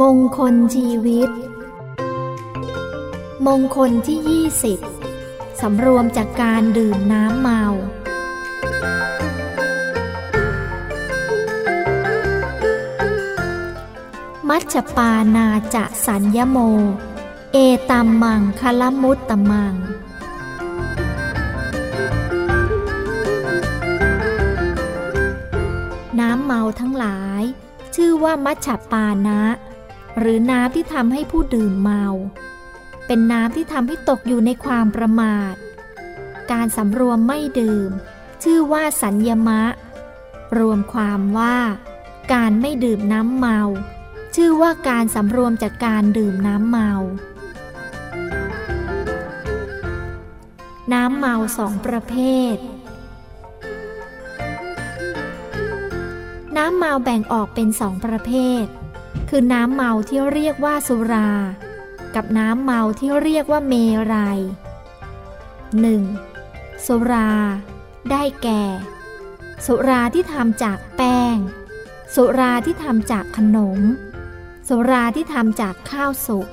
มงคลชีวิต มงคลที่ 20 สำรวมจากการดื่มน้ำเมา มัชปานาจะสัญญโม เอตัมมังคลมุตตมัง น้ำเมาทั้งหลาย ชื่อว่ามัชปานะ หรือน้ำที่ทำให้ผู้ดื่มเมา เป็นน้ำที่ทำให้ตกอยู่ในความประมาท การสำรวมไม่ดื่ม ชื่อว่าสัญญมะ รวมความว่า การไม่ดื่มน้ำเมา ชื่อว่าการสำรวมจากการดื่มน้ำเมา น้ำเมาสองประเภทน้ำเมาแบ่งออกเป็นสองประเภท คือน้ำเมาที่เรียกว่าสุรา กับน้ำเมาที่เรียกว่าเมรัย 1. สุรา ได้แก่ สุราที่ทำจากแป้ง สุราที่ทำจากขนม สุราที่ทำจากข้าวสุก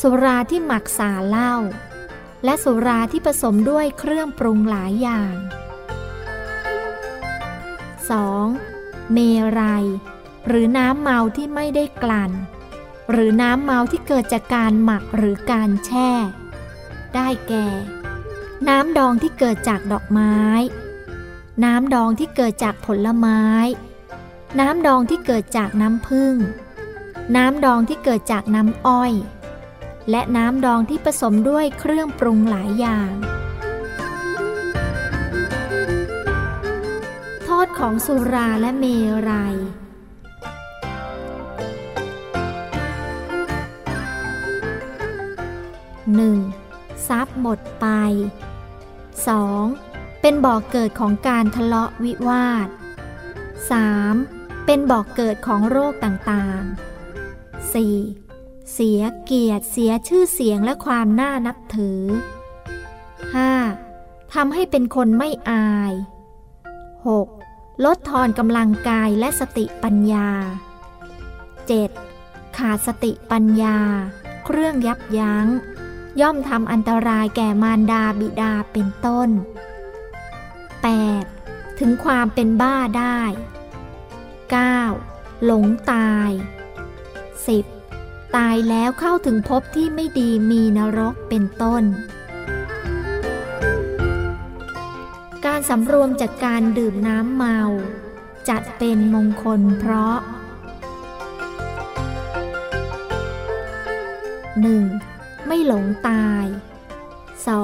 สุราที่หมักสาเหล้า และสุราที่ผสมด้วยเครื่องปรุงหลายอย่าง 2. เมรัย หรือน้ำเมาที่ไม่ได้กลั่น หรือน้ำเมาที่เกิดจากการหมักหรือการแช่ ได้แก่ น้ำดองที่เกิดจากดอกไม้ น้ำดองที่เกิดจากผลไม้ น้ำดองที่เกิดจากน้ำผึ้งน้ำดองที่เกิดจากน้ำอ้อย และน้ำดองที่ผสมด้วยเครื่องปรุงหลายอย่าง โทษของสุราและเมรัย 1. ทรัพย์หมดไป 2. เป็นบ่อกเกิดของการทะเลาะวิวาท 3. เป็นบ่อกเกิดของโรคต่างๆ 4. เสียเกียรติเสียชื่อเสียงและความน่านับถือ 5. ทำให้เป็นคนไม่อาย 6. ลดทอนกำลังกายและสติปัญญา 7. ขาดสติปัญญา เครื่องยับยัง้ง ย่อมทำอันตรายแก่มารดาบิดาเป็นต้น 8. ถึงความเป็นบ้าได้ 9. หลงตาย 10. ตายแล้วเข้าถึงภพที่ไม่ดีมีนรกเป็นต้น การสำรวมจากการดื่มน้ำเมา จัดเป็นมงคลเพราะ 1. ไม่หลงตาย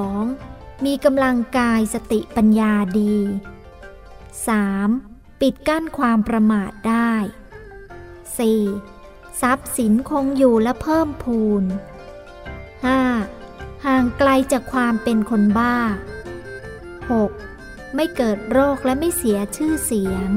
2. มีกำลังกายสติปัญญาดี 3. ปิดกั้นความประมาทได้ 4. ทรัพย์สินคงอยู่และเพิ่มพูน 5. ห่างไกลจากความเป็นคนบ้า 6. ไม่เกิดโรคและไม่เสียชื่อเสียง